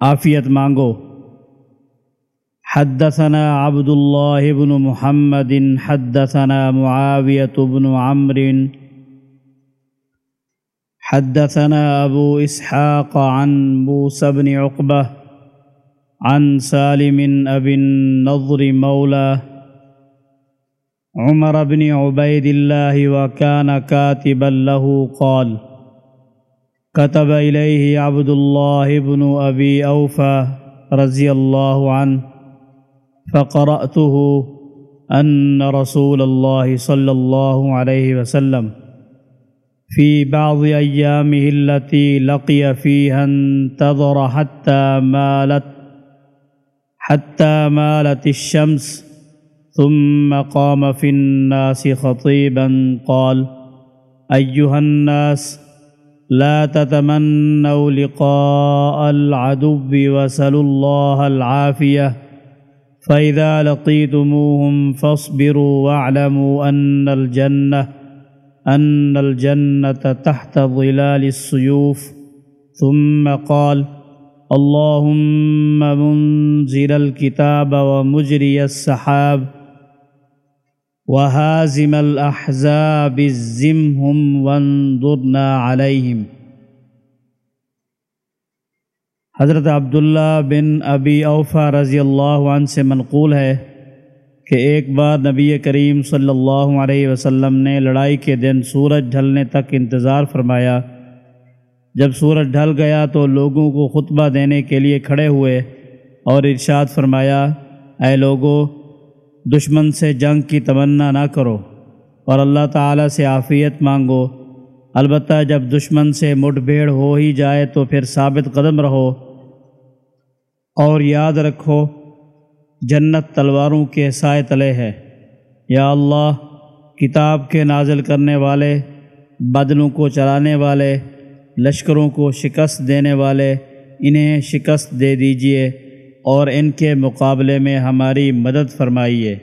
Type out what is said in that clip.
عافیت مانگو حدثنا عبد الله بن محمد حدثنا معاوية بن عمر حدثنا أبو إسحاق عن موسى بن عقبة عن سالم أبي النضر مولى. عمر بن عبيد الله وكان كاتبا له قال كتب إليه عبد الله بن أبي أوفى رضي الله عنه فقرأته أن رسول الله صلى الله عليه وسلم في بعض أيامه التي لقي فيها انتظر حتى مالت حتى مالت الشمس ثم قام في الناس خطيبا قال أيها الناس لا تتمنوا لقاء العدو وسلوا الله العافية. فإذا لقيتموهم فاصبروا واعلموا أن الجنة أن الجنة تحت ظلال السيوف. ثم قال اللهم منزل الكتاب ومجري السحاب. وهازم الأحزاب اهزمهم وانصرنا عليهم۔ حضرت عبداللہ بن ابی اوفا رضی اللہ عنہ سے منقول ہے کہ ایک بار نبی کریم صلی اللہ علیہ وسلم نے لڑائی کے دن سورج ڈھلنے تک انتظار فرمایا۔ جب سورج ڈھل گیا تو لوگوں کو خطبہ دینے کے لیے کھڑے ہوئے اور ارشاد فرمایا، اے لوگوں دشمن سے جنگ کی تمنا نہ کرو اور اللہ تعالیٰ سے عافیت مانگو۔ البتہ جب دشمن سے مڈبھیڑ ہو ہی جائے تو پھر ثابت قدم رہو۔ اور یاد رکھو، جنت تلواروں کے سائے تلے ہے۔ یا اللہ، کتاب کے نازل کرنے والے بادلوں کو چلانے والے، لشکروں کو شکست دینے والے، انہیں شکست دے دیجیے۔ اور ان کے مقابلے میں ہماری مدد فرمائیے۔